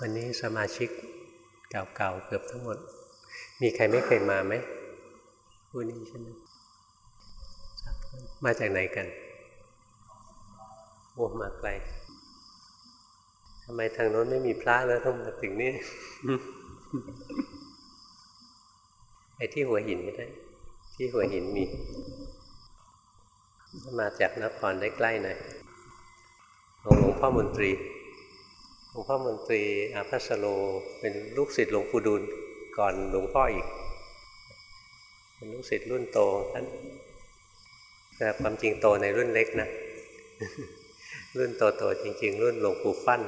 วันนี้สมาชิกเก่าๆเกือบทั้งหมด มีใครไม่เคยมาไหมผู้นี้ใช่ไหมมาจากไหนกันโอ้มาไกลทำไมทางโน้นไม่มีพระแล้วต้องมาถึงนี่ไอ้ที่หัวหินไม่ได้ ที่หัวหินมี มาจากนครได้ใกล้หน่อยหลวงพ่อมนตรี ลวงพ่อมนตรีอาภัสโลเป็นลูกศิษย์หลวงปู่ดูลก่อนหลวงพ่ออีก เป็นลูกศิษย์รุ่นโตท่านแต่ความจริงโตในรุ่นเล็กนะรุ่นโตๆจริง ๆ รุ่นหลวงปู่ฟั่น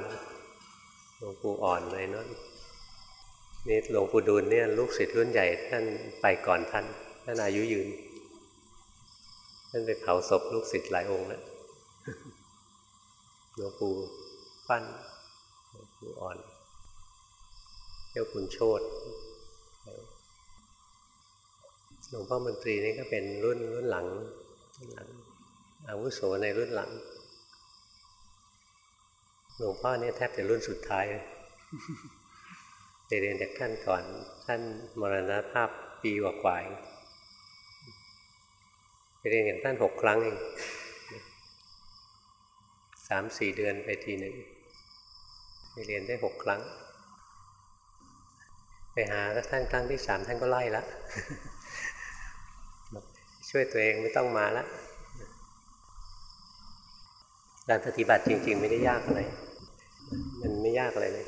หลวงปู่อ่อนเลยนั่นนี่หลวงปู่ดูลเนี่ยลูกศิษย์รุ่นใหญ่ท่านไปก่อนท่านท่านอายุยืน ท่านไปเผาศพลูกศิษย์หลายองค์แล้วหลวงปู่ฟั่น หลวงปู่อ่อนเจ้าคุณโชตหลวงพ่อมนตรีนี่ก็เป็นรุ่นรุ่นหลังรุ่นหลัง อาวุโสในรุ่นหลัง หลวงพ่อเนี่ยแทบจะรุ่นสุดท้ายไปเรียนจากท่านก่อน ท่านมรณภาพปีกว่าๆไปเรียนจากท่านหกครั้งเองสามสี่เดือนไปทีหนึ่ง ไปเรียนได้หกครั้ง ไปหาท่านครั้งที่สามท่านก็ไล่ละช่วยตัวเองไม่ต้องมาละการปฏิบัติจริง ๆ ไม่ได้ยากอะไร มันไม่ยากอะไรเลย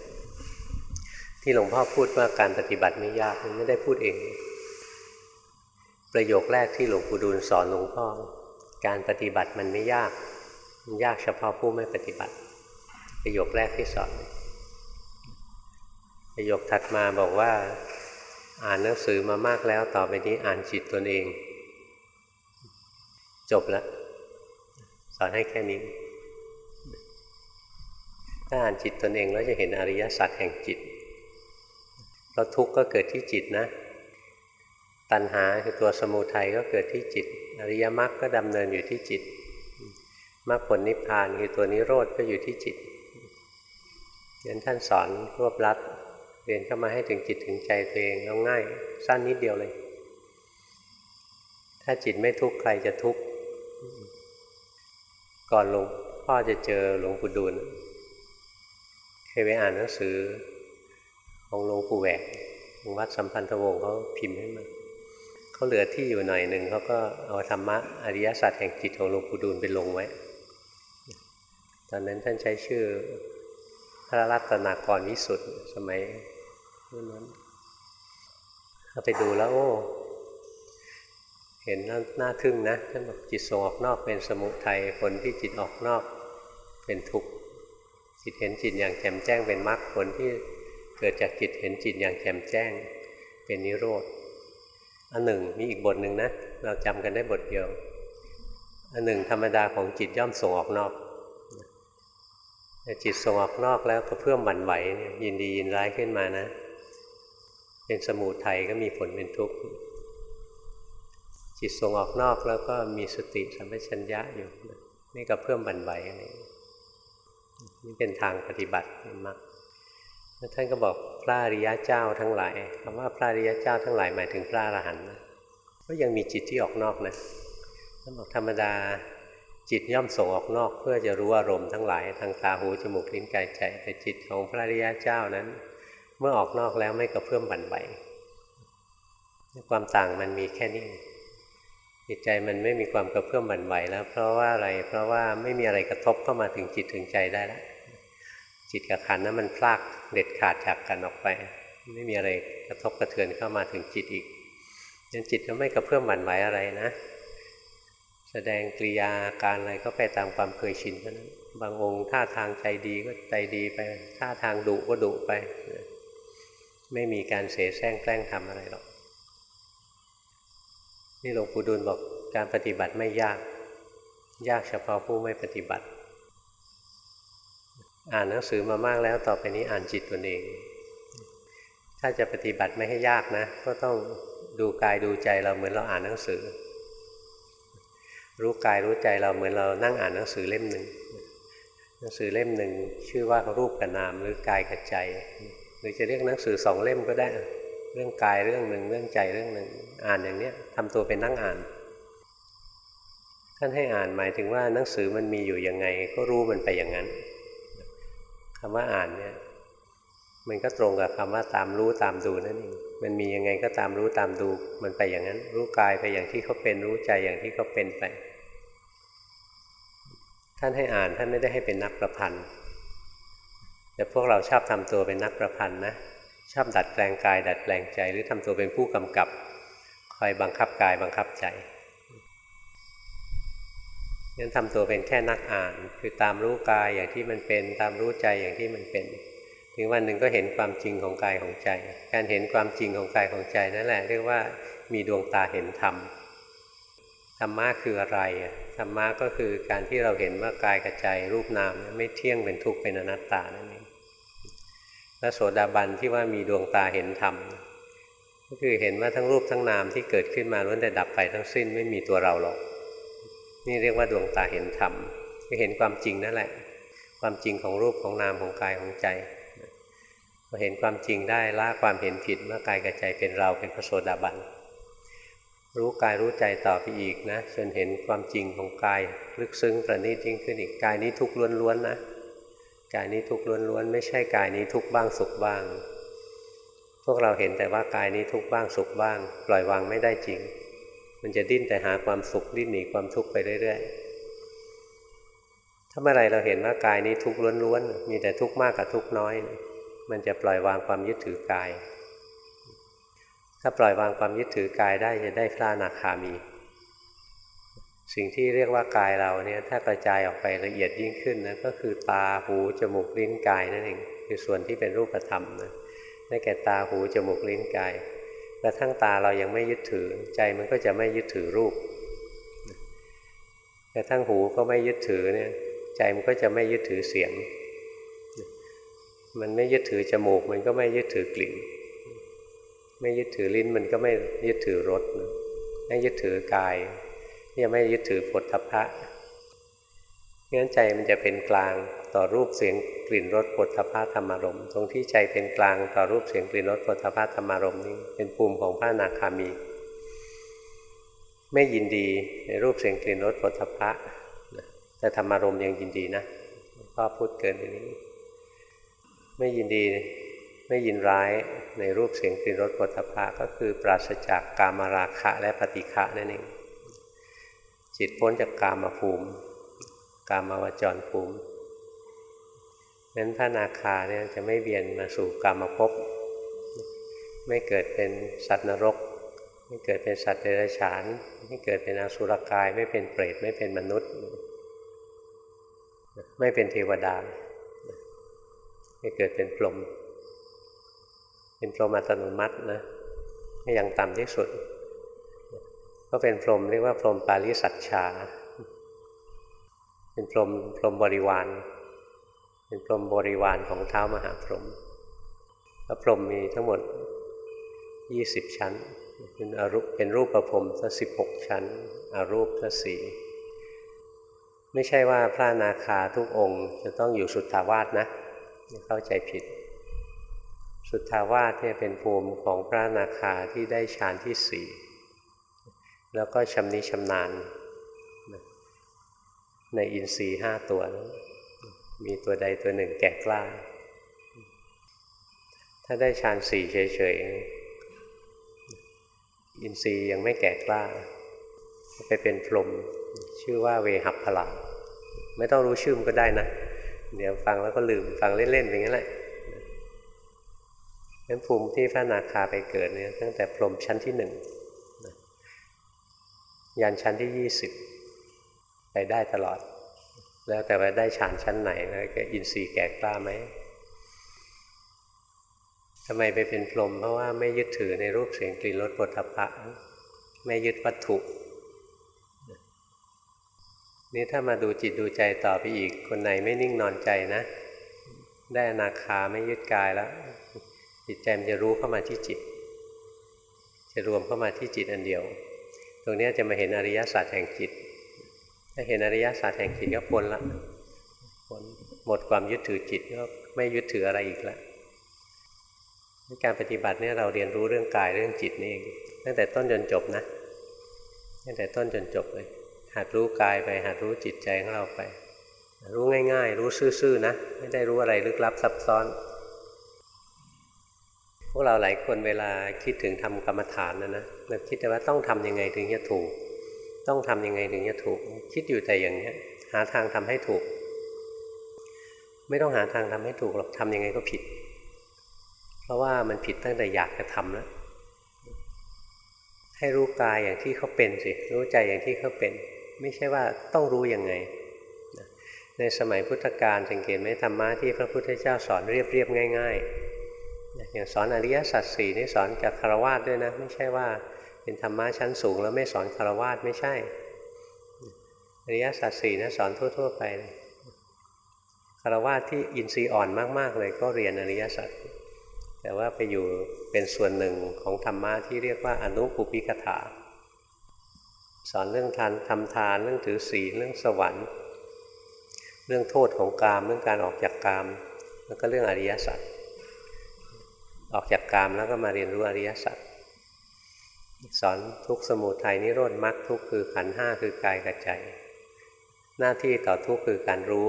ที่หลวงพ่อพูดว่าการปฏิบัติไม่ยากมันไม่ได้พูดเอง ประโยคแรกที่หลวงปู่ดูลสอนหลวงพ่อ การปฏิบัติมันไม่ยาก มันยากเฉพาะผู้ไม่ปฏิบัติ ประโยคแรกที่สอนประโยคถัดมาบอกว่า อ่านหนังสือมามากแล้วต่อไปนี้อ่านจิตตนเอง จบแล้วสอนให้แค่นี้ ถ้าอ่านจิตตนเองแล้วจะเห็นอริยสัจแห่งจิตเพราะทุกข์ก็เกิดที่จิตนะ ตัณหาคือตัวสมุทัยก็เกิดที่จิต อริยมรรคก็ดำเนินอยู่ที่จิตมรรคผลนิพพานคือตัวนิโรธก็อยู่ที่จิต ยันท่านสอนรวบรัดเรียนเข้ามาให้ถึงจิตถึงใจตัวเองแล้วง่าย สั้นนิดเดียวเลย ถ้าจิตไม่ทุกข์ใครจะทุกข์ก่อนหลวงพ่อจะเจอหลวงปู่ดูลเคยไปอ่านหนังสือ ของหลวงปู่แหวกวัดสัมพันธวงศ์เขาพิมพ์ให้มาเขาเหลือที่อยู่หน่อยหนึ่งเขาก็เอาธรรมะอริยสัจแห่งจิตของหลวงปู่ดูลไปลงไว้ ตอนนั้นท่านใช้ชื่อ พระรัตนากรวิสุทธ์สมัยนั้นเราไปดูแล้วโอ้ เห็นแล้วน่าทึ่งนะท่านบอกจิตส่งออกนอกเป็นสมุทัยผลที่จิตออกนอกเป็นทุกข์จิตเห็นจิตอย่างแจ่มแจ้งเป็นมรรคผลที่เกิดจากจิตเห็นจิตอย่างแจ่มแจ้งเป็นนิโรธอันหนึ่งมีอีกบทหนึ่งนะ เราจำกันได้บทเดียว อันหนึ่งธรรมดาของจิตย่อมส่งออกนอก จิตส่งออกนอกแล้วก็เพื่อมหวั่นไหวยินดียินร้ายขึ้นมานะ เป็นสมุทัยก็มีผลเป็นทุกข์จิตส่งออกนอกแล้วก็มีสติสัมปชัญญะอยู่นี่ก็เพิ่มบันไหวอะไรนี่เป็นทางปฏิบัติมากท่านก็บอกพระอริยะเจ้าทั้งหลายคำว่าพระอริยะเจ้าทั้งหลายหมายถึงพระอรหันต์ก็ยังมีจิตที่ออกนอกนะท่านบอกธรรมดา จิตย่อมส่งออกนอกเพื่อจะรู้อารมณ์ทั้งหลายทางตาหูจมูกลิ้นกายใจแต่จิตของพระริยะเจ้านั้น เมื่อออกนอกแล้วไม่กระเพื่อมบั่นไหวความต่างมันมีแค่นี้จิตใจมันไม่มีความกระเพื่อมบั่นไหวแล้ว เพราะว่าอะไรเพราะว่าไม่มีอะไรกระทบเข้ามาถึงจิตถึงใจได้แล้วจิตกับขันนั้นมันพลากเด็ดขาดจากกันออกไป ไม่มีอะไรกระทบกระเทือนเข้ามาถึงจิตอีกยันจิตก็ไม่กระเพื่อมบั่นไหวอะไรนะ แสดงกริยาการอะไรก็ไปตามความเคยชินเท่านั้นบางองค์ท่าทางใจดีก็ใจดีไป ท่าทางดุก็ดุไป ไม่มีการเสแสร้งแกล้งทำอะไรหรอก นี่หลวงปู่ดูลบอกการปฏิบัติไม่ยาก ยากเฉพาะผู้ไม่ปฏิบัติ อ่านหนังสือมามากแล้วต่อไปนี้อ่านจิตตนเอง ถ้าจะปฏิบัติไม่ให้ยากนะ ก็ต้องดูกายดูใจเราเหมือนเราอ่านหนังสือ รู้กายรู้ใจเราเหมือนเรานั่งอ่านหนังสือเล่มหนึ่งหนังสือเล่มหนึ่งชื่อว่ารูปกับนามหรือกายกับใจ หรือจะเรียกหนังสือสองเล่มก็ได้ เรื่องกายเรื่องหนึ่งเรื่องใจเรื่องหนึ่งอ่านอย่างเนี้ยทำตัวเป็นนั่งอ่าน ท่านให้อ่านหมายถึงว่าหนังสือมันมีอยู่ยังไง ก็รู้มันไปอย่างนั้นคำว่าอ่านเนี่ยมันก็ตรงกับคำว่าตามรู้ตามดูนั่นเอง มันมียังไงก็ตามรู้ตามดูมันไปอย่างนั้น รู้กายไปอย่างที่เขาเป็นรู้ใจอย่างที่เขาเป็นไป ท่านให้อ่านท่านไม่ได้ให้เป็นนักประพันธ์ แต่พวกเราชอบทำตัวเป็นนักประพันธ์นะชอบดัดแปลงกาย ดัดแปลงใจหรือทำตัวเป็นผู้กำกับคอยบังคับกายบังคับใจงั้นทำตัวเป็นแค่นักอ่าน คือตามรู้กายอย่างที่มันเป็น ตามรู้ใจอย่างที่มันเป็น ถึงวันหนึ่งก็เห็นความจริงของกายของใจ การเห็นความจริงของกายของใจนั่นแหละเรียกว่ามีดวงตาเห็นธรรมธรรมะคืออะไรธรรมะก็คือการที่เราเห็นว่ากายกับใจรูปนามไม่เที่ยงเป็นทุกข์เป็นอนัตตานั่นเองพระโสดาบันที่ว่ามีดวงตาเห็นธรรมก็คือเห็นว่าทั้งรูปทั้งนามที่เกิดขึ้นมาล้วนแต่ดับไปทั้งสิ้นไม่มีตัวเราหรอก นี่เรียกว่าดวงตาเห็นธรรมก็เห็นความจริงนั่นแหละ ความจริงของรูปของนามของกายของใจ พอเห็นความจริงได้ละความเห็นผิดเมื่อกายกับใจเป็นเราเป็นพระโสดาบันรู้กายรู้ใจต่อไปอีกนะจนเห็นความจริงของกายลึกซึ้งประณีตยิ่งขึ้นอีกกายนี้ทุกข์ล้วนๆนะกายนี้ทุกข์ล้วนๆไม่ใช่กายนี้ทุกข์บ้างสุขบ้าง พวกเราเห็นแต่ว่ากายนี้ทุกข์บ้างสุขบ้าง ปล่อยวางไม่ได้จริง มันจะดิ้นแต่หาความสุขดิ้นหนีความทุกข์ไปเรื่อยๆถ้าเมื่อไรเราเห็นว่ากายนี้ทุกข์ล้วนๆมีแต่ทุกข์มากกับทุกข์น้อย มันจะปล่อยวางความยึดถือกาย ถ้าปล่อยวางความยึดถือกายได้จะได้พระอนาคามี สิ่งที่เรียกว่ากายเราเนี่ยถ้ากระจายออกไปละเอียดยิ่งขึ้นนะก็คือตาหูจมูกลิ้นกายนั่นเองคือส่วนที่เป็นรูปธรรมนะได้แก่ตาหูจมูกลิ้นกายกระทั่งตาเรายังไม่ยึดถือ ใจมันก็จะไม่ยึดถือรูปกระทั่งหูก็ไม่ยึดถือเนี่ยใจมันก็จะไม่ยึดถือเสียง มันไม่ยึดถือจมูก มันก็ไม่ยึดถือกลิ่น ไม่ยึดถือลิ้นมันก็ไม่ยึดถือรสไม่ยึดถือกายยังไม่ยึดถือผลทพะงั้นใจมันจะเป็นกลางต่อรูปเสียงกลิ่นรสผลทพะธรรมารมตรงที่ใจเป็นกลางต่อรูปเสียงกลิ่นรสผลทพะธรรมารมนี่เป็นภูมิของพระนาคามี ไม่ยินดีในรูปเสียงกลิ่นรสผลทพะแต่ธรรมารมยังยินดีนะพ่อพูดเกินไปนี้ ไม่ยินดีไม่ยินร้ายในรูปเสียงกลิ่นรสผลทพะก็คือปราศจากกามาราคะและปฏิฆะนั่นเองจิตพ้นจากกามภูมิ กามาวจรภูมินั้นพระนาคาเนี่ยจะไม่เบียนมาสู่กามภพไม่เกิดเป็นสัตว์นรก ไม่เกิดเป็นสัตว์เดรัจฉาน ไม่เกิดเป็นอสุรกาย ไม่เป็นเปรตไม่เป็นมนุษย์ ไม่เป็นเทวดา ไม่เกิดเป็นพรหมเป็นพรหมอัตโนมัตินะอย่างต่ำที่สุด ก็เป็นพรหมเรียกว่าพรหมปาริสัชชา เป็นพรหมพรหมบริวาร เป็นพรหมบริวารของเท้ามหาพรหมพระพรหมมีทั้งหมดยี่สิบชั้น เป็นอรูปเป็นรูปประพรมสักสิบหกชั้นอารูปสักสี่ไม่ใช่ว่าพระนาคาทุกองค์จะต้องอยู่สุทธาวาสนะ เข้าใจผิด สุทธาวาสเนี่ยเป็นภูมิของพระนาคาที่ได้ฌานที่สี่แล้วก็ชำนิชำนาญในอินทรีห้าตัว มีตัวใดตัวหนึ่งแก่กล้า ถ้าได้ฌานสี่เฉยๆ อินทรีย์ยังไม่แก่กล้า ไปเป็นพรหมชื่อว่าเวหับพลาไม่ต้องรู้ชื่อมก็ได้นะ เดี๋ยวฟังแล้วก็ลืมฟังเล่นๆอย่างนี้แหละนั้นภูมิที่พระนาคาไปเกิดเนี่ยตั้งแต่พรหมชั้นที่หนึ่งยันชั้นที่ยี่สิบไปได้ตลอด แล้วแต่ว่าได้ฌานชั้นไหนแล้วก็อินทรีย์แก่กล้าไหมทำไมไปเป็นพรหมเพราะว่าไม่ยึดถือในรูปเสียงกลิ่นรสปุถะพะไม่ยึดวัตถุ นี่ถ้ามาดูจิตดูใจต่อไปอีก คนไหนไม่นิ่งนอนใจนะ ได้อนาคาไม่ยึดกายแล้วจิตใจมันจะรู้เข้ามาที่จิต จะรวมเข้ามาที่จิตอันเดียว ตรงนี้จะมาเห็นอริยสัจแห่งจิต ถ้าเห็นอริยสัจแห่งจิตก็พ้นละพ้นหมดความยึดถือจิตก็ไม่ยึดถืออะไรอีกแล้วการปฏิบัติเนี่ยเราเรียนรู้เรื่องกายเรื่องจิตนี่เองตั้งแต่ต้นจนจบนะตั้งแต่ต้นจนจบเลย หัดรู้กายไปหัดรู้จิตใจของเราไป รู้ง่าย ๆ รู้ซื่อๆนะ ไม่ได้รู้อะไรลึกลับซับซ้อน พวกเราหลายคนเวลาคิดถึงทำกรรมฐานนะนะเราคิดแต่ว่าต้องทํำยังไงถึงจะถูก ต้องทํำยังไงถึงจะถูก คิดอยู่แต่อย่างนี้หาทางทำให้ถูก ไม่ต้องหาทางทำให้ถูกหรอกทำยังไงก็ผิด เพราะว่ามันผิดตั้งแต่อยากจะทำแล้วให้รู้กายอย่างที่เขาเป็นสิ รู้ใจอย่างที่เขาเป็น ไม่ใช่ว่าต้องรู้ยังไง ในสมัยพุทธกาลสังเกตไหมธรรมะที่พระพุทธเจ้าสอนเรียบๆง่าย ๆ อย่างสอนอริยสัจสี่นี่สอนกับคารวะด้วยนะ ไม่ใช่ว่าเป็นธรรมะชั้นสูง แล้วไม่สอนคารวะไม่ใช่ อริยสัจสี่นะสอนทั่ว ๆ ไปคารวะที่อินทรีย์อ่อนมาก ๆ เลยก็เรียนอริยสัจแต่ว่าไปอยู่เป็นส่วนหนึ่งของธรรมะที่เรียกว่าอนุปุปิกถา สอนเรื่องทานทำทานเรื่องถือศีลเรื่องสวรรค์ เรื่องโทษของกามเรื่องการออกจากกาม แล้วก็เรื่องอริยสัจออกจากกามแล้วก็มาเรียนรู้อริยสัจสอนทุกสมุทัยนิโรธมรรคทุกคือขันห้าคือกายกับใจ หน้าที่ต่อทุกคือการรู้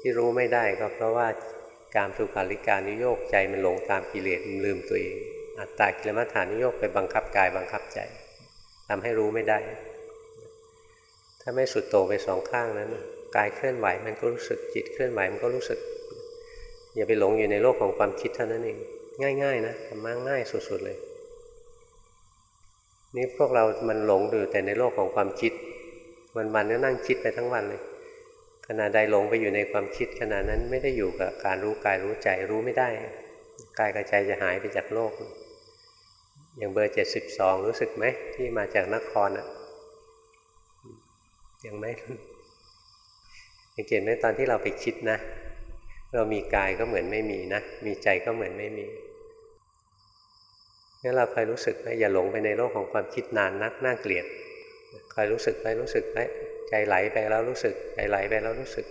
ที่รู้ไม่ได้ก็เพราะว่าการสุขาริการนิโยกใจมันหลงตามกิเลสมันลืมตัวเอง อัตตากิลมัฐานนิโยกไปบังคับกายบังคับใจทำให้รู้ไม่ได้ ถ้าไม่สุดโต่งไปสองข้างนั้นกายเคลื่อนไหวมันก็รู้สึกจิตเคลื่อนไหวมันก็รู้สึก อย่าไปหลงอยู่ในโลกของความคิดเท่านั้นเองง่าย ๆ นะทำมาง่ายสุดๆเลย นี่พวกเรามันหลงอยู่แต่ในโลกของความคิดวันๆก็นั่งคิดไปทั้งวันเลยขณะใดหลงไปอยู่ในความคิดขณะนั้นไม่ได้อยู่กับการรู้กายรู้ใจรู้ไม่ได้กายกับใจจะหายไปจากโลก อย่างเบอร์เจ็ดสิบสองรู้สึกไหมที่มาจากนครอะ ยังไม่สังเกตไหมตอนที่เราไปคิดนะ เรามีกายก็เหมือนไม่มีนะ มีใจก็เหมือนไม่มีงั้นเราคอยรู้สึกไหมอย่าหลงไปในโลกของความคิดนานนักน่าเกลียดคอยรู้สึกไปรู้สึกไปใจไหลไปแล้วรู้สึกใจไหลไปแล้วรู้สึก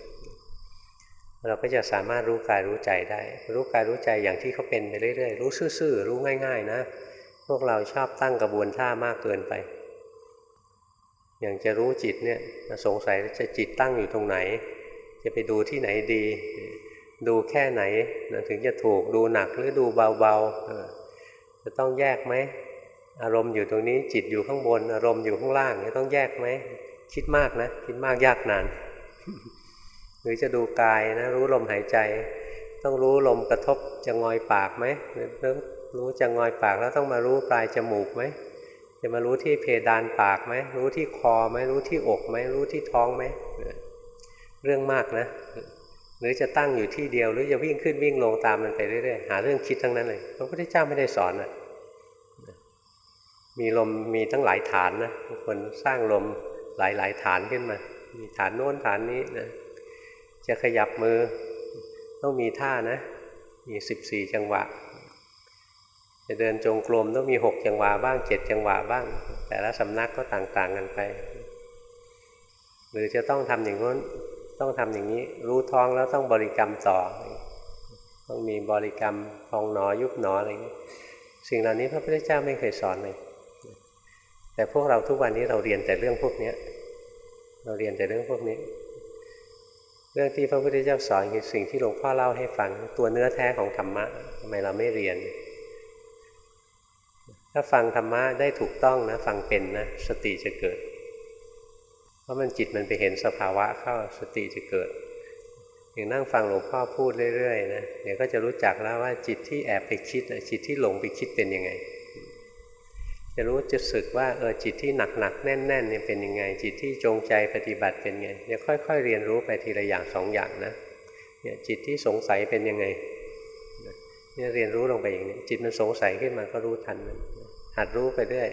เราก็จะสามารถรู้กายรู้ใจได้ รู้กายรู้ใจอย่างที่เขาเป็นไปเรื่อยๆ รู้ซื่อๆรู้ง่าย ๆ นะ พวกเราชอบตั้งกระบวนท่ามากเกินไป อย่างจะรู้จิตเนี่ยสงสัยจะจิตตั้งอยู่ตรงไหน จะไปดูที่ไหนดี ดูแค่ไหนถึงจะถูกดูหนักหรือดูเบาๆจะต้องแยกไหมอารมณ์อยู่ตรงนี้จิตอยู่ข้างบน อารมณ์อยู่ข้างล่างต้องแยกไหมคิดมากนะคิดมากยากนานหรือจะดูกายนะ รู้ลมหายใจ ต้องรู้ลมกระทบจะงอยปากไหมหรือรู้จะงอยปากแล้วต้องมารู้ปลายจมูกไหม จะมารู้ที่เพดานปากไหมรู้ที่คอไหมรู้ที่อกไหมรู้ที่ท้องไหมเรื่องมากนะ หรือจะตั้งอยู่ที่เดียวหรือจะวิ่งขึ้นวิ่งลงตามมันไปเรื่อยๆหาเรื่องคิดทั้งนั้นเลยพระพุทธเจ้าไม่ได้สอนอะมีลมมีทั้งหลายฐานนะคนสร้างลมหลายๆฐานขึ้นมา มีฐานโน้นฐานนี้นะจะขยับมือต้องมีท่านะ มีสิบสี่จังหวะ จะเดินจงกรมต้องมีหกจังหวะบ้างเจ็ดจังหวะบ้าง แต่ละสำนักก็ต่างๆกันไป หรือจะต้องทำอย่างนู้นต้องทำอย่างนี้รู้ท้องแล้วต้องบริกรรมต่อ ต้องมีบริกรรมพองหนอยุบหนออะไรอย่างนี้สิ่งเหล่านี้พระพุทธเจ้าไม่เคยสอนเลย แต่พวกเราทุกวันนี้เราเรียนแต่เรื่องพวกนี้เราเรียนแต่เรื่องพวกนี้ เรื่องที่พระพุทธเจ้าสอนคือสิ่งที่หลวงพ่อเล่าให้ฟัง ตัวเนื้อแท้ของธรรมะทำไมเราไม่เรียน ถ้าฟังธรรมะได้ถูกต้องนะ ฟังเป็นนะ สติจะเกิด เพราะมันจิตมันไปเห็นสภาวะเข้าสติจะเกิด อย่างนั่งฟังหลวงพ่อพูดเรื่อยๆนะเดี๋ยวก็จะรู้จักแล้วว่าจิตที่แอบไปคิดจิตที่หลงไปคิดเป็นยังไง จะรู้จะสึกว่าเออจิตที่หนักหนักแน่นแน่นเนี่ยเป็นยังไง จิตที่จงใจปฏิบัติเป็นไงเนี่ยค่อย ๆ เรียนรู้ไปทีละอย่างสองอย่างนะเนี่ยจิตที่สงสัยเป็นยังไงเนี่ยเรียนรู้ลงไปอย่างนี้จิตมันสงสัยขึ้นมาก็รู้ทันมัน หัดรู้ไปเรื่อย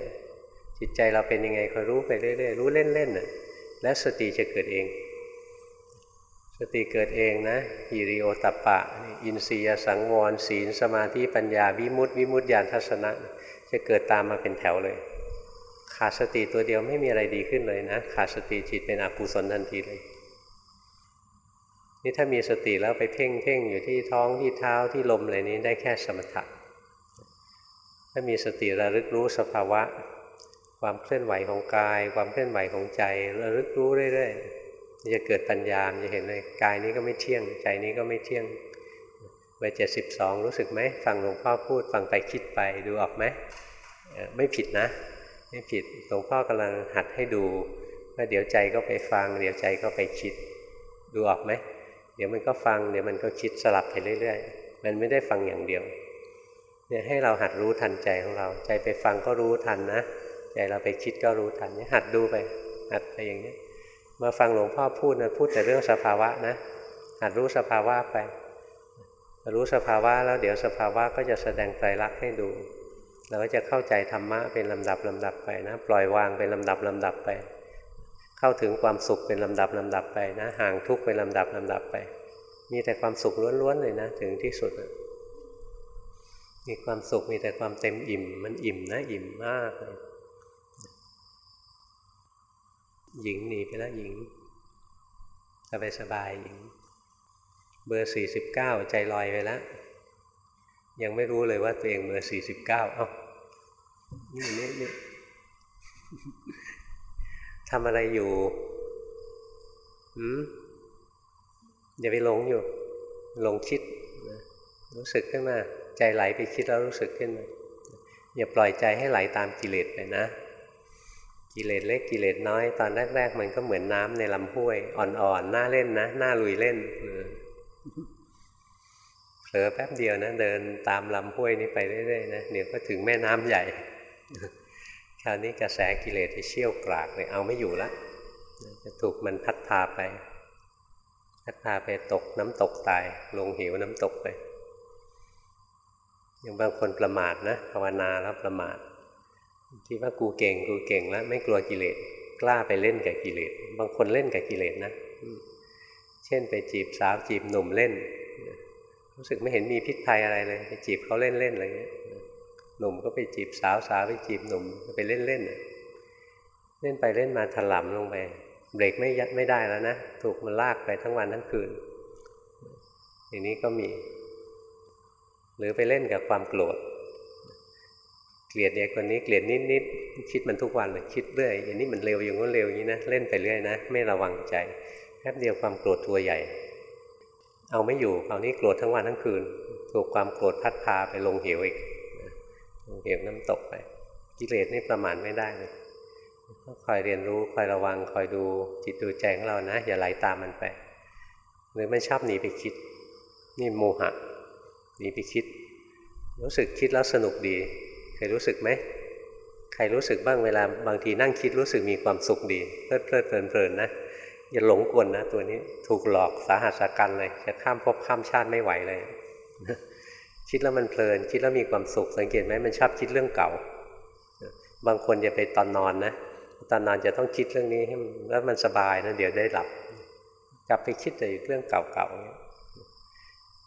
จิตใจเราเป็นยังไงคอยรู้ไปเรื่อยๆรู้เล่นๆน่ะและสติจะเกิดเอง สติเกิดเองนะฮิริโอตัปปะ อินทรียสังวร ศีลสมาธิปัญญาวิมุตติวิมุตติญาณทัศนะ จะเกิดตามมาเป็นแถวเลย ขาดสติตัวเดียวไม่มีอะไรดีขึ้นเลยนะ ขาดสติจิตเป็นอกุศลทันทีเลย นี่ถ้ามีสติแล้วไปเพ่งเพ่งอยู่ที่ท้องที่เท้าที่ลมอะไรนี้ได้แค่สมถะ ถ้ามีสติระลึกรู้สภาวะ ความเคลื่อนไหวของกาย ความเคลื่อนไหวของใจ ระลึกรู้เรื่อยๆจะเกิดปัญญาจะเห็นเลยกายนี้ก็ไม่เที่ยง ใจนี้ก็ไม่เที่ยงไปเจ็ดสิบสองรู้สึกไหมฟังหลวงพ่อพูดฟังไปคิดไปดูออกไหมไม่ผิดนะ ไม่ผิดหลวงพ่อกำลังหัดให้ดูว่าเดี๋ยวใจก็ไปฟัง เดี๋ยวใจก็ไปคิดดูออกไหมเดี๋ยวมันก็ฟังเดี๋ยวมันก็คิดสลับไปเรื่อย ๆ มันไม่ได้ฟังอย่างเดียว เนี่ยให้เราหัดรู้ทันใจของเรา ใจไปฟังก็รู้ทันนะ ใจเราไปคิดก็รู้ทันเนี่ยหัดดูไป หัดไปอย่างนี้มาฟังหลวงพ่อพูดนะพูดแต่เรื่องสภาวะนะ หัดรู้สภาวะไป รู้สภาวะแล้วเดี๋ยวสภาวะก็จะแสดงไตรลักษณ์ให้ดู เราก็จะเข้าใจธรรมะเป็นลำดับลำดับไปนะ ปล่อยวางเป็นลำดับลำดับไป เข้าถึงความสุขเป็นลำดับลำดับไปนะ ห่างทุกข์เป็นลำดับลำดับไป มีแต่ความสุขล้วนๆเลยนะ ถึงที่สุด มีความสุขมีแต่ความเต็มอิ่ม มันอิ่มนะอิ่มมากเลยหญิงหนีไปแล้วหญิงสบายสบายหญิง เบอร์สี่สิบเก้าใจลอยไปแล้วยังไม่รู้เลยว่าตัวเองเบอร์สี่สิบเก้าเอ้านี่นี่นี่ทำอะไรอยู่หืมอย่าไปหลงอยู่หลงคิด รู้สึกขึ้นมา ใจไหลไปคิดแล้วรู้สึกขึ้นมาอย่าปล่อยใจให้ไหลตามกิเลสไปนะ กิเลสเล็กกิเลสน้อย ตอนแรก ๆ มันก็เหมือนน้ำในลำห้วย อ่อนๆน่าเล่นนะน่าลุยเล่นเผลอแป๊บเดียวนะเดินตามลำห้วยนี้ไปเรื่อยๆนะเดี๋ยวก็ถึงแม่น้ำใหญ่คราวนี้กระแสกิเลสที่เชี่ยวกรากเลยเอาไม่อยู่ละจะถูกมันพัดพาไป พัดพาไปตกน้ำตกตาย ลงเหวน้ำตกไป อย่างบางคนประมาทนะภาวนาแล้วประมาทที่ว่ากูเก่งกูเก่งแล้ว ไม่กลัวกิเลสกล้าไปเล่นกับกิเลสบางคนเล่นกับกิเลสนะเช่นไปจีบสาวจีบหนุ่มเล่น รู้สึกไม่เห็นมีพิษภัยอะไรเลย ไปจีบเขาเล่นเล่นอะไรเงี้ยหนุ่มก็ไปจีบสาวสาวไปจีบหนุ่มไปเล่นเล่นเล่นไปเล่นมาถลำลงไปเบรกไม่ยัดไม่ได้แล้วนะ ถูกมันลากไปทั้งวันทั้งคืน อย่างนี้ก็มี หรือไปเล่นกับความโกรธเกลียดเด็กคนนี้เกลียดนิดๆคิดมันทุกวันเลยคิดเรื่อยอย่างนี้มันเร็วอย่างนู้นเร็วอย่างนี้นะเล่นไปเรื่อยนะ ไม่ระวังใจแป๊บเดียวความโกรธตัวใหญ่ เอาไม่อยู่คราวนี้โกรธทั้งวันทั้งคืน ถูกความโกรธพัดพาไปลงเหวอีกเหวน้ำตกไป กิเลสนี่ประมาณไม่ได้เลยคอยเรียนรู้คอยระวังคอยดูจิตดูใจของเรานะ อย่าไหลาตามมันไป หรือมันชอบหนีไปคิด นี่โมหะ หนีไปคิด รู้สึกคิดแล้วสนุกดีเคยรู้สึกไหมใครรู้สึกบ้างเวลาบางทีนั่งคิดรู้สึกมีความสุขดีเพลิดเพลิดเพลินเพลินนะอย่าหลงกลนะตัวนี้ถูกหลอกสาหัสกันเลยจะข้ามภพข้ามชาติไม่ไหวเลยคิดแล้วมันเพลิน คิดแล้วมีความสุขสังเกตไหมมันชอบคิดเรื่องเก่า บางคนจะไปตอนนอนนะตอนนอนจะต้องคิดเรื่องนี้ให้แล้วมันสบายนะเดี๋ยวได้หลับ กลับไปคิดแต่เรื่องเก่าๆ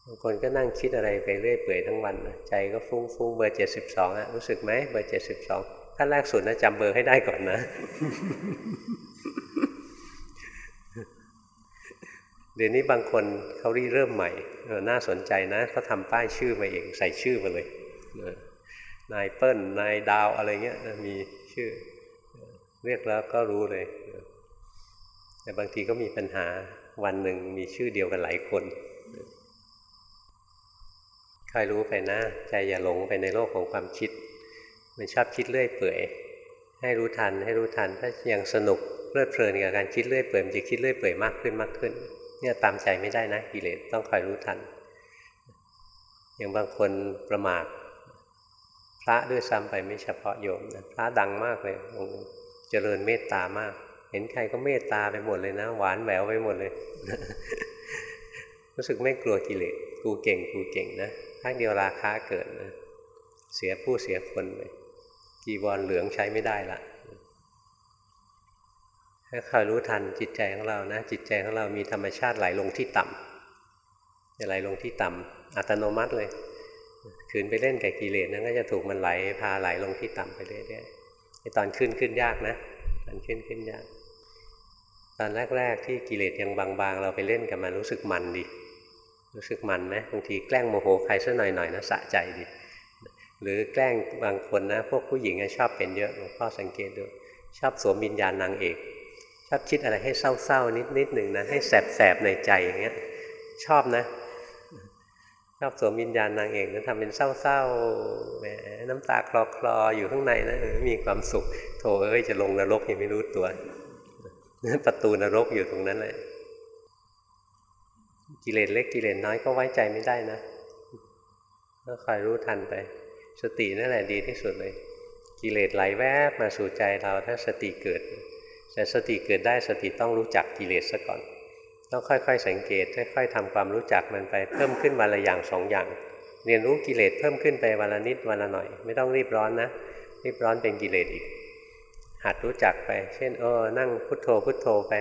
บางคนก็นั่งคิดอะไรไปเรื่อยเปื่อยทั้งวันใจก็ฟุ้งฟุ้งเบอร์เจ็ดสิบสองอะรู้สึกไหมเบอร์เจ็ดสิบสองขั้นแรกสุดนะจำเบอร์ให้ได้ก่อนนะ เดี๋ยวนี้บางคนเขารีเริ่มใหม่น่าสนใจนะเขาทำป้ายชื่อมาเองใส่ชื่อมาเลยนายเปิ้ลนายดาวอะไรเงี้ยมีชื่อ เรียกแล้วก็รู้เลย แต่บางทีก็มีปัญหาวันหนึ่งมีชื่อเดียวกันหลายคน คอยรู้ไปนะ ใจอย่าหลงไปในโลกของความคิด มันชอบคิดเรื่อยเปื่อย ให้รู้ทันให้รู้ทัน ถ้ายังสนุกเพลิดเพลินกับการคิดเรื่อยเปื่อยมันจะคิดเรื่อยเปื่อยมากขึ้นมากขึ้น เนี่ยตามใจไม่ได้นะกิเลสต้องคอยรู้ทัน อย่างบางคนประมาทพระด้วยซ้ำไปไม่เฉพาะโยมนะพระดังมากเลยองค์เจริญเมตตามาก เห็นใครก็เมตตาไปหมดเลยนะ หวานแหววไปหมดเลย รู้สึกไม่กลัวกิเลสกูเก่งกูเก่งนะ ถ้าเดียวราคาเกิดนะเสียผู้เสียคนเลยจีวรเหลืองใช้ไม่ได้ละถ้าคอยรู้ทันจิตใจของเรานะ จิตใจของเรามีธรรมชาติไหลลงที่ต่ำจะไหลลงที่ต่ำอัตโนมัติเลยขืนไปเล่นกับกิเลสนั้นก็จะถูกมันไหลพาไหลลงที่ต่ำไปเรื่อยๆตอนขึ้นขึ้นยากนะตอนขึ้นขึ้นยาก ตอนแรก ๆ ที่กิเลสยังบางๆ เราไปเล่นกับมันรู้สึกมันดี รู้สึกมันไหมบางทีแกล้งโมโหใครสักหน่อยๆนะสะใจดีหรือแกล้งบางคนนะ พวกผู้หญิงชอบเป็นเยอะหลวงพ่อสังเกตดูชอบสวมวิญญาณนางเอก ชอบคิดอะไรให้เศร้าๆนิดๆหนึ่งนะให้แสบๆในใจอย่างเงี้ยชอบนะ ชอบสวมวิญญาณนางเอกแล้วทำเป็นเศร้าๆแหมน้ำตาคลอๆอยู่ข้างในนะมีความสุข โถเอ้ยจะลงนรกยังไม่รู้ตัว ประตูนรกอยู่ตรงนั้นเลย กิเลสเล็กกิเลสน้อยก็ไว้ใจไม่ได้นะก็คอยรู้ทันไป สตินั่นแหละดีที่สุดเลย กิเลสไหลแวบมาสู่ใจเราถ้าสติเกิดแต่สติเกิดได้สติต้องรู้จักกิเลสซะก่อน ต้องค่อยๆ สังเกตค่อยๆทำความรู้จักมันไปเพิ่มขึ้นวันละอย่างสองอย่าง เรียนรู้กิเลสเพิ่มขึ้นไปวันละนิดวันละหน่อย ไม่ต้องรีบร้อนนะ รีบร้อนเป็นกิเลสอีก หัดรู้จักไป เช่นเออนั่งพุทโธพุทโธไป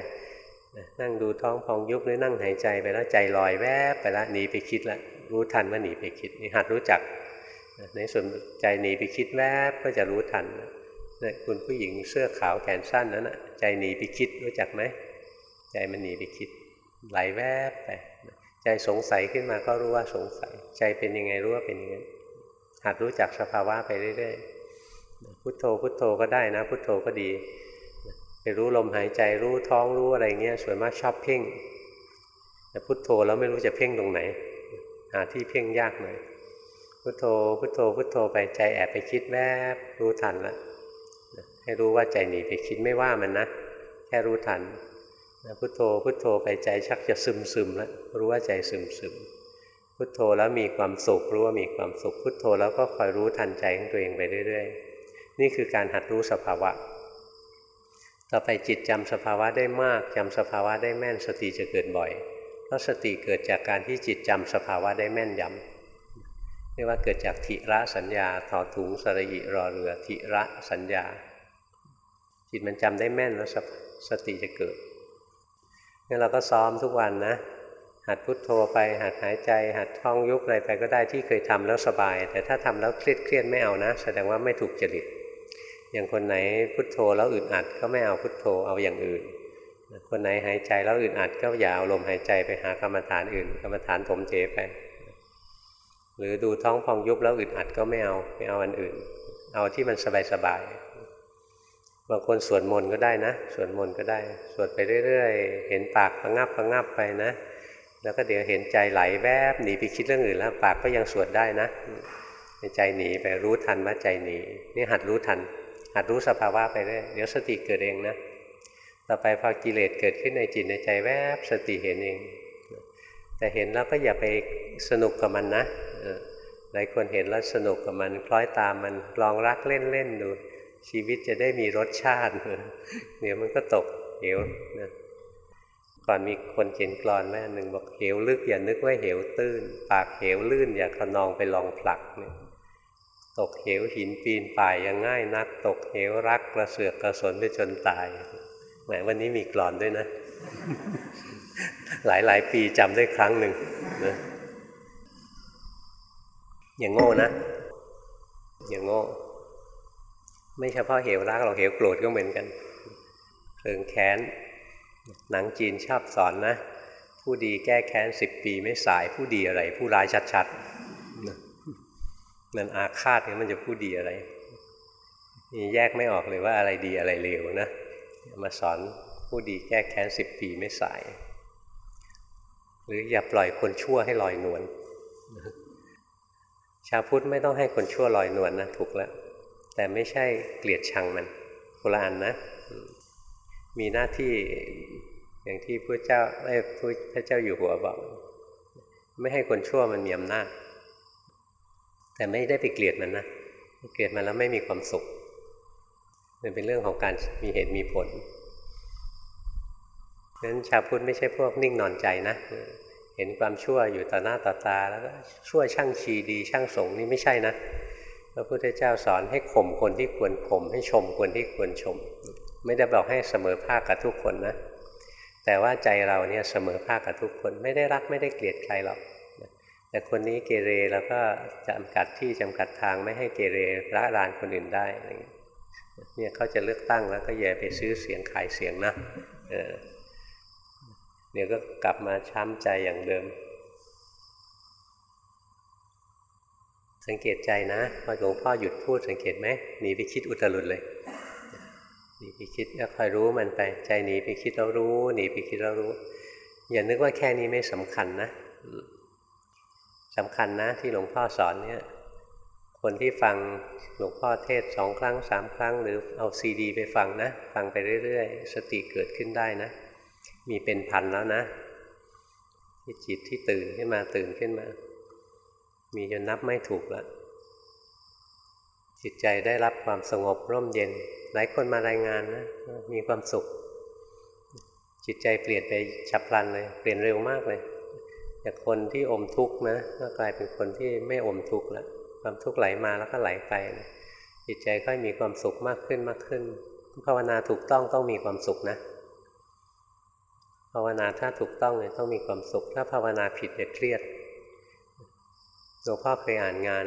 นั่งดูท้องพองยุบหรือนั่งหายใจไปแล้วใจลอยแวบไปแล้วหนีไปคิดแล้วรู้ทันว่าหนีไปคิดนี่หัดรู้จักในส่วนใจหนีไปคิดแวบก็จะรู้ทันนี่คุณผู้หญิงเสื้อขาวแขนสั้นนั้นนะใจหนีไปคิดรู้จักไหมใจมันหนีไปคิด ไหลแวบไปใจสงสัยขึ้นมาก็รู้ว่าสงสัย ใจเป็นยังไงรู้ว่าเป็นยังไงหัดรู้จักสภาวะไปเรื่อยๆพุทโธพุทโธก็ได้นะ พุทโธก็ดี ไปรู้ลมหายใจรู้ท้องรู้อะไรเงี้ยส่วนมากชอบเพ่งแต่พุทโธแล้วไม่รู้จะเพ่งตรงไหน หาที่เพ่งยากหน่อยพุทโธพุทโธพุทโธไปใจแอบไปคิดแวบรู้ทันละให้รู้ว่าใจหนีไปคิดไม่ว่ามันนะแค่รู้ทันพุทโธพุทโธไปใจชักจะซึมซึมแล้วรู้ว่าใจซึมซึมพุทโธแล้วมีความสุขรู้ว่ามีความสุขพุทโธแล้วก็คอยรู้ทันใจของตัวเองไปเรื่อย ๆ นี่คือการหัดรู้สภาวะ ต่อไปจิตจำสภาวะได้มากจำสภาวะได้แม่นสติจะเกิดบ่อย เพราะสติเกิดจากการที่จิตจำสภาวะได้แม่นยำเรียกว่าเกิดจากทิระสัญญาถอถุงสระอิรอเรือทิระสัญญา จิตมันจำได้แม่นแล้วสติจะเกิดงั้นเราก็ซ้อมทุกวันนะ หัดพุดโทโธไป หัดหายใจ หัดท่องยุบอะไรไปก็ได้ที่เคยทำแล้วสบาย แต่ถ้าทำแล้วเครียดเครียดไม่เอานะ แสดงว่าไม่ถูกจริต อย่างคนไหนพุโทโธแล้วอึดอัดก็ไม่เอาพุโทโธเอาอย่างอื่น คนไหนหายใจแล้วอึดอัดก็อย่าเอาลมหายใจไปหากรรมฐานอื่น กรรมฐานถมเจไป หรือดูท้องพองยุบแล้วอึดอัดก็ไม่เอาไม่เอาอันอื่น เอาที่มันสบายๆบางคนสวดมนต์ก็ได้นะสวดมนต์ก็ได้สวดไปเรื่อยๆ เห็นปากระงับระงับไปนะ แล้วก็เดี๋ยวเห็นใจไหลแวบหนีไปคิดเรื่องอื่นแล้ว ปากก็ยังสวดได้นะใจหนีไปรู้ทันว่าใจหนีนี่หัดรู้ทัน หัดรู้สภาวะไปเรื่อยเดี๋ยวสติเกิดเองนะต่อไปพอกิเลสเกิดขึ้นในจิตในใจแวบสติเห็นเอง แต่เห็นแล้วก็อย่าไปสนุกกับมันนะหลายคนเห็นแล้วสนุกกับมัน คล้อยตามมันลองรักเล่นๆดู ชีวิตจะได้มีรสชาติเดี๋ยวมันก็ตกเหวนะก่อนมีคนเขียนกรอนแม่หนึ่งบอกเหวลึกอย่านึกว่าเหวตื้น ปากเหวลื่นอย่าขนองไปลองผลักเนี่ย ตกเหวหินปีนป่ายยังง่ายนัก ตกเหวรักกระเสือกกระสนไปจนตายแหมวันนี้มีกรอนด้วยนะ หลายหลายปีจำได้ครั้งหนึ่งนะอย่างโง่นะ อย่างโง่ ไม่เฉพาะเหวรักเราเหวโกรธก็เหมือนกันเพลิงแค้น หนังจีนชอบสอนนะ ผู้ดีแก้แค้นสิบปีไม่สาย ผู้ดีอะไร ผู้ร้ายชัดๆ มันอาฆาตเนี่ยมันจะผู้ดีอะไรนี่แยกไม่ออกเลยว่าอะไรดีอะไรเลวนะ มาสอนผู้ดีแก้แค้นสิบปีไม่สาย หรืออย่าปล่อยคนชั่วให้ลอยนวลชาวพุทธไม่ต้องให้คนชั่วลอยนวลนะถูกแล้ว แต่ไม่ใช่เกลียดชังมันโบราณนะ มีหน้าที่อย่างที่พระเจ้าไอ้พระเจ้าอยู่หัวบอก ไม่ให้คนชั่วมันมีอำนาจ แต่ไม่ได้ไปเกลียดมันนะเกลียดมันแล้วไม่มีความสุข มันเป็นเรื่องของการมีเหตุมีผลฉะนั้นชาวพุทธไม่ใช่พวกนิ่งนอนใจนะ เห็นความชั่วอยู่ต่อหน้าต่อตา แล้วก็ชั่วช่างชีดี ช่างสงนี่ไม่ใช่นะพระพุทธเจ้าสอนให้ข่มคนที่ควรข่มให้ชมคนที่ควรชม ไม่ได้บอกให้เสมอภาคกับทุกคนนะ แต่ว่าใจเราเนี่ยเสมอภาคกับทุกคน ไม่ได้รักไม่ได้เกลียดใครหรอก แต่คนนี้เกเรแล้วก็จำกัดที่จำกัดทางไม่ให้เกเรละลานคนอื่นได้อะไรเงี้ยเนี่ยเขาจะเลือกตั้งแล้วก็อย่าไปซื้อเสียงขายเสียงนะเดี๋ยวก็กลับมาช้ำใจอย่างเดิม สังเกตใจนะพอหลวงพ่อหยุดพูดสังเกตไหมหนีไปคิดอุตรุดเลยหนีไปคิดก็คอยรู้มันไป ใจหนีไปคิดแล้วรู้หนีไปคิดแล้วรู้ อย่านึกว่าแค่นี้ไม่สำคัญนะ สำคัญนะที่หลวงพ่อสอนเนี่ยคนที่ฟังหลวงพ่อเทศสองครั้งสามครั้ง หรือเอาซีดี ไปฟังนะ ฟังไปเรื่อยๆ สติเกิดขึ้นได้นะ มีเป็นพันแล้วนะที่จิตที่ตื่นขึ้นมาตื่นขึ้นมา มีจนนับไม่ถูกแล้วจิตใจได้รับความสงบร่มเย็น หลายคนมารายงานนะมีความสุข จิตใจเปลี่ยนไปฉับพลันเลย เปลี่ยนเร็วมากเลย จากคนที่อมทุกข์นะก็กลายเป็นคนที่ไม่อมทุกข์แล้วความทุกข์ไหลมาแล้วก็ไหลไปนะจิตใจค่อยมีความสุขมากขึ้นมากขึ้น ภาวนาถูกต้องต้องมีความสุขนะ ภาวนาถ้าถูกต้องเนี่ยต้องมีความสุข ถ้าภาวนาผิดจะเครียดหลวงพ่อเคยอ่านงาน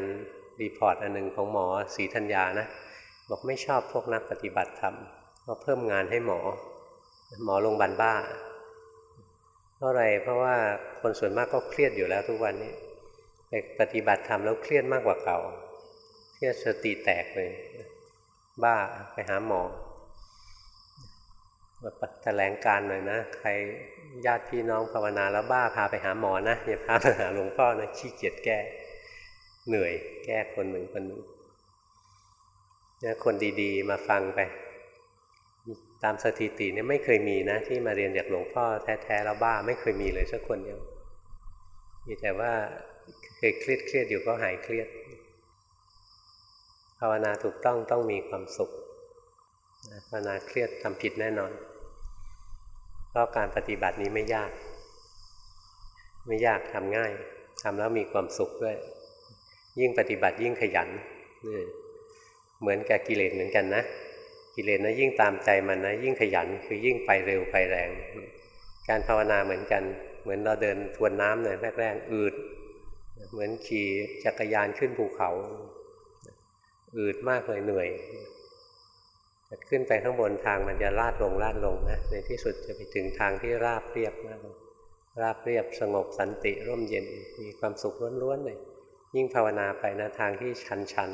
report อันหนึ่งของหมอศรีธัญญานะบอกไม่ชอบพวกนักปฏิบัติธรรมก็เพิ่มงานให้หมอ หมอโรงพยาบาลบ้า ราะอะไรเพราะว่าคนส่วนมากก็เครียดอยู่แล้วทุกวันนี้ไปปฏิบัติธรรมแล้วเครียดมากกว่าเก่าเครียดสติแตกเลยบ้าไปหาหมอมาแถลงการหน่อยนะ ใครญาติพี่น้องภาวนาแล้วบ้าพาไปหาหมอนะอย่าพาไปหาหลวงพ่อนะขี้เกียจแก้ เหนื่อย แก้คนหนึ่งคนหนึ่งเนี่ยคนดีๆ มาฟังไป ตามสถิติเนี่ยไม่เคยมีนะ ที่มาเรียนจากหลวงพ่อแท้ๆแล้วบ้าไม่เคยมีเลยสักคนเดียวมีแต่ว่าเคยเครียดเครียดอยู่ก็หายเครียด ภาวนาถูกต้องต้องมีความสุขภาวนาเครียดทำผิดแน่นอน เพราะการปฏิบัตินี้ไม่ยาก ไม่ยากทำง่ายทำแล้วมีความสุขด้วย ยิ่งปฏิบัติยิ่งขยัน เหมือนกับกิเลสเหมือนกันนะ กิเลสนะยิ่งตามใจมันนะยิ่งขยันคือยิ่งไปเร็วไปแรง การภาวนาเหมือนกัน เหมือนเราเดินทวนน้ำเนี่ยแรกๆอืด เหมือนขี่จักรยานขึ้นภูเขา อืดมากเลยเหนื่อยขึ้นไปข้างบนทางมันจะลาดลงลาดลงนะในที่สุดจะไปถึงทางที่ราบเรียบมากราบเรียบสงบสันติร่มเย็นมีความสุขล้วนๆเลยยิ่งภาวนาไปนะทางที่ชันชัน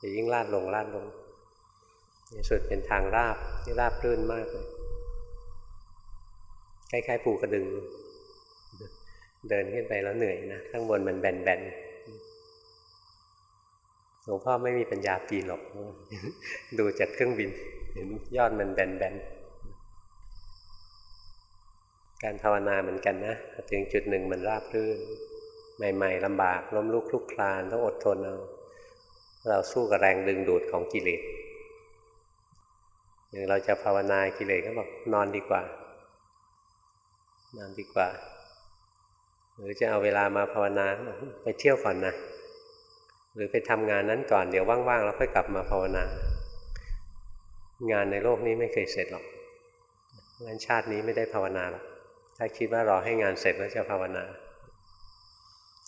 จะยิ่งลาดลงลาดลง ในสุดเป็นทางราบที่ราบรื่นมากเลยคล้ายๆ ปูกระดึง เดินขึ้นไปแล้วเหนื่อยนะ ข้างบนมันแบนๆหลวงพ่อไม่มีปัญญาปีนหรอก ดูจากเครื่องบิน เห็นยอดมันแบนๆ การภาวนาเหมือนกันนะ ถึงจุดหนึ่งมันราบรื่น ใหม่ๆลำบาก ล้มลุกคลุกคลานต้องอดทนเอา เราสู้กับแรงดึงดูดของกิเลส อย่างเราจะภาวนากิเลสก็บอกนอนดีกว่า นอนดีกว่า หรือจะเอาเวลามาภาวนาไปเที่ยวก่อนนะหรือไปทำงานนั้นก่อนเดี๋ยวว่างๆแล้วค่อยกลับมาภาวนา งานในโลกนี้ไม่เคยเสร็จหรอกงั้นชาตินี้ไม่ได้ภาวนาหรอกถ้าคิดว่ารอให้งานเสร็จแล้วจะภาวนา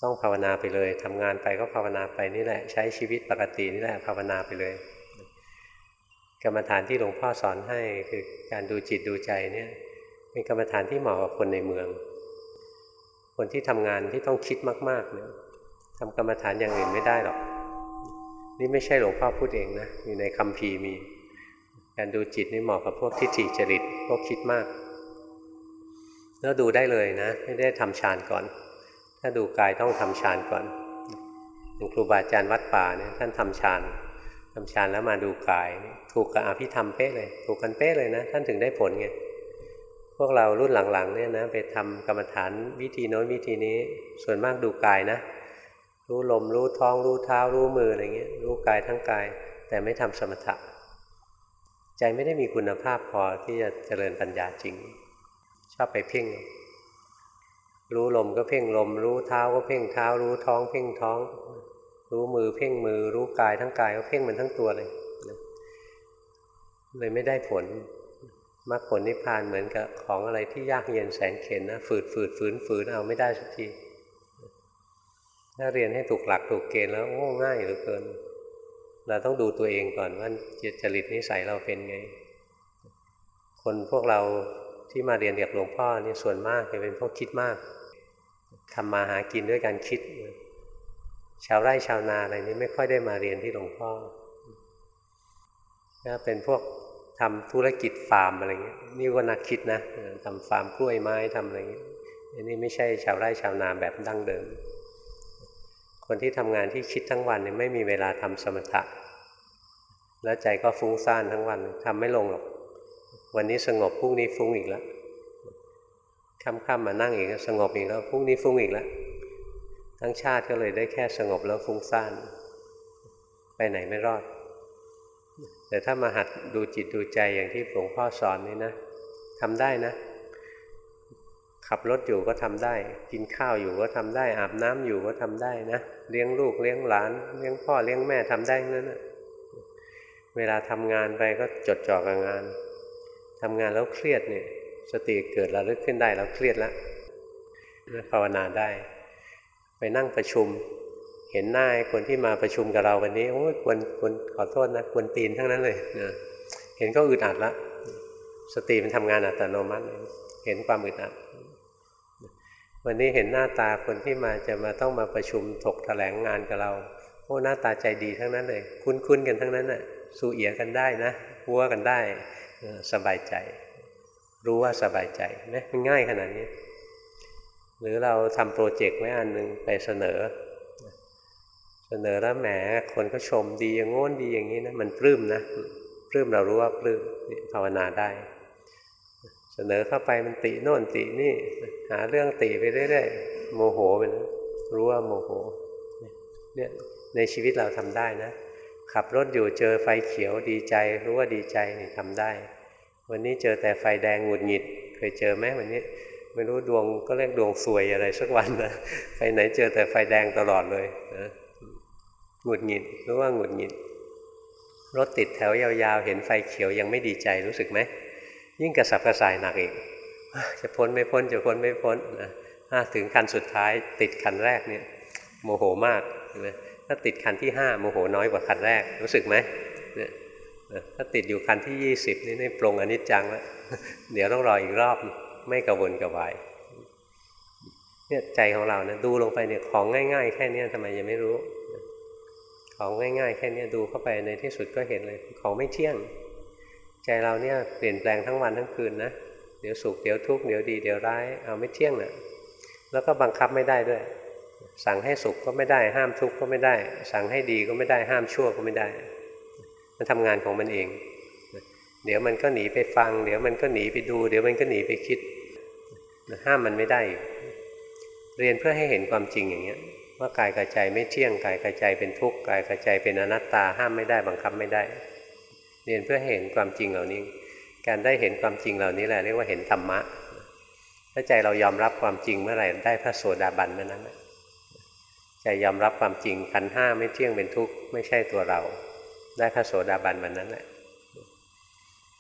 ต้องภาวนาไปเลยทำงานไปก็ภาวนาไปนี่แหละ ใช้ชีวิตปกตินี่แหละภาวนาไปเลย กรรมฐานที่หลวงพ่อสอนให้คือการดูจิตดูใจเนี่ยเป็นกรรมฐานที่เหมาะกับคนในเมือง คนที่ทำงานที่ต้องคิดมากๆเนี่ยทำกรรมฐานอย่างอื่นไม่ได้หรอก นี่ไม่ใช่หลวงพ่อพูดเองนะอยู่ในคำพีมี การดูจิตนี่เหมาะกับพวกทิฏฐิจริตพวกคิดมาก แล้วดูได้เลยนะ ไม่ได้ทำฌานก่อน ถ้าดูกายต้องทำฌานก่อนหลวงครูบาอาจารย์วัดป่าเนี่ยท่านทำฌาน ทำฌานแล้วมาดูกาย ถูกกับอภิธรรมเป๊ะเลย ถูกกันเป๊ะเลยนะ ท่านถึงได้ผลไงพวกเรารุ่นหลังๆเนี่ยนะไปทำกรรมฐานวิธีโน้นวิธีนี้ส่วนมากดูกายนะ รู้ลมรู้ท้องรู้เท้ารู้มืออะไรเงี้ยรู้กายทั้งกาย แต่ไม่ทำสมถะใจไม่ได้มีคุณภาพพอที่จะเจริญปัญญาจริง ชอบไปเพ่ง รู้ลมก็เพ่งลม รู้เท้าก็เพ่งเท้า รู้ท้องเพ่งท้อง รู้มือเพ่งมือรู้กายทั้งกายก็เพ่งมันทั้งตัวเลยเลยไม่ได้ผลมรรคผลนิพพานเหมือนกับของอะไรที่ยากเย็นแสนเข็นนะฝืดฝืดฝืนฝืนเอาไม่ได้สักทีถ้าเรียนให้ถูกหลักถูกเกณฑ์แล้วโอ้ง่ายเหลือเกิน เราต้องดูตัวเองก่อนว่าจิตจริตนิสัยเราเป็นไง คนพวกเราที่มาเรียนกับหลวงพ่อนี่ส่วนมากจะเป็นพวกคิดมากทำมาหากินด้วยการคิด ชาวไร่ชาวนาอะไรนี้ไม่ค่อยได้มาเรียนที่หลวงพ่อถ้าเป็นพวกทำธุรกิจฟาร์มอะไรเงี้ยนี่ก็นักคิดนะทำฟาร์มกล้วยไม้ทำอะไรเงี้ยอันนี้ไม่ใช่ชาวไร่ชาวนาแบบดั้งเดิม คนที่ทำงานที่คิดทั้งวันเนี่ยไม่มีเวลาทำสมถะ แล้วใจก็ฟุ้งซ่านทั้งวันทำไม่ลงหรอก วันนี้สงบพรุ่งนี้ฟุ้งอีกแล้วค่ำๆมานั่งอีกสงบอีกแล้วพรุ่งนี้ฟุ้งอีกแล้ว ทั้งชาติก็เลยได้แค่สงบแล้วฟุ้งซ่านไปไหนไม่รอด แต่ถ้ามาหัดดูจิตดูใจอย่างที่หลวงพ่อสอนนี่นะทำได้นะ ขับรถอยู่ก็ทำได้ กินข้าวอยู่ก็ทำได้ อาบน้ำอยู่ก็ทำได้นะ เลี้ยงลูกเลี้ยงหลาน เลี้ยงพ่อเลี้ยงแม่ทำได้นั่นนะเวลาทำงานไปก็จดจ่อกับงานทำงานแล้วเครียดเนี่ยสติเกิดระลึกขึ้นได้แล้วเครียดแล้วภาวนาได้ ไปนั่งประชุม เห็นหน้าคนที่มาประชุมกับเราวันนี้โอ้ยควรควรขอโทษนะควรตีนทั้งนั้นเลยนะเห็นก็อึดอัดละสติมันทำงานอัตโนมัติเห็นความอึดอัดวันนี้เห็นหน้าตาคนที่มาจะมาต้องมาประชุมถกแถลงงานกับเราโอ้หน้าตาใจดีทั้งนั้นเลย คุ้นๆกันทั้งนั้นน่ะสู้เอียกันได้นะวัวกันได้สบายใจ รู้ว่าสบายใจนะมันง่ายขนาดนี้ หรือเราทำโปรเจกต์ไว้อันหนึ่งไปเสนอ เสนอแล้วแหมคนก็ชมดีอย่างโน้นดีอย่างนี้นะมันปลื้มนะปลื้มเรารู้ว่าปลื้มภาวนาได้ เสนอเข้าไปมันติโน่นตินี่ หาเรื่องติไปเรื่อยๆโมโหมันรู้ว่าโมโหเนี่ยในชีวิตเราทำได้นะ ขับรถอยู่เจอไฟเขียวดีใจ รู้ว่าดีใจนี่ทำได้ วันนี้เจอแต่ไฟแดงหงุดหงิด เคยเจอไหมวันนี้ ไม่รู้ดวงก็เรียกดวงสวยอะไรสักวันนะไปไหนเจอแต่ไฟแดงตลอดเลยนะหงุดหงิดรู้ว่าหงุดหงิด รถติดแถวยาวๆ เห็นไฟเขียวยังไม่ดีใจรู้สึกไหมยิ่งกระสับกระส่ายหนักอีกจะพ้นไม่พ้นจะพ้นไม่พ้นนะถึงคันสุดท้ายติดคันแรกเนี่ย โมโหมากนะถ้าติดคันที่ห้าโมโหน้อยกว่าคันแรก รู้สึกไหมเนี่ยถ้าติดอยู่คันที่ยี่สิบนี่นี่ปรงอนิจจังแล้วเดี๋ยวต้องรออีกรอบ ไม่กระวนกระวายเนี่ยใจของเรานะดูลงไปเนี่ยของง่าย ๆ แค่นี้ทำไมยังไม่รู้ ของง่าย ๆ แค่นี้ดูเข้าไปในที่สุดก็เห็นเลย ของไม่เที่ยง ใจเราเนี่ยเปลี่ยนแปลงทั้งวันทั้งคืนนะเดี๋ยวสุขเดี๋ยวทุกข์เดี๋ยวดีเดี๋ยวร้ายเอาไม่เที่ยงนะ่ะแล้วก็บังคับไม่ได้ด้วย สั่งให้สุขก็ไม่ได้ ห้ามทุกข์ก็ไม่ได้ สั่งให้ดีก็ไม่ได้ห้ามชั่วก็ไม่ได้ มันทำงานของมันเอง เดี๋ยวมันก็หนีไปฟัง เดี๋ยวมันก็หนีไปดู เดี๋ยวมันก็หนีไปคิด ห้ามมันไม่ได้เรียนเพื่อให้เห็นความจริงอย่างเงี้ยว่ากายกับใจไม่เที่ยงกายกับใจเป็นทุกข์กายกับใจเป็นอนัตตาห้ามไม่ได้บังคับไม่ได้ เรียนเพื่อให้เห็นความจริงเหล่านี้ การได้เห็นความจริงเหล่านี้แหละเรียกว่าเห็นธรรมะถ้าใจเรายอมรับความจริงเมื่อไหร่ได้พระโสดาบันเมื่อนั้นใจยอมรับความจริงขันห้าไม่เที่ยงเป็นทุกข์ไม่ใช่ตัวเรา ได้พระโสดาบันวันนั้นแหละ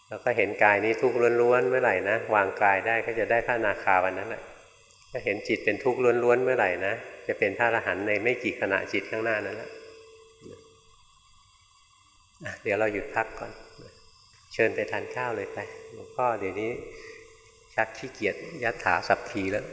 แล้วก็เห็นกายนี้ทุกข์ล้วนๆเมื่อไหร่นะวางกายได้ก็จะได้พระนาคาวันนั้นแหละถ้าเห็นจิตเป็นทุกข์ล้วนๆเมื่อไหร่นะจะเป็นพระอรหันต์ในไม่กี่ขณะจิตข้างหน้านั้นแหละเดี๋ยวเราหยุดพักก่อน เชิญไปทานข้าวเลยไปหลวงพ่อเดี๋ยวนี้ชักขี้เกียจยัดถาสับทีแล้ว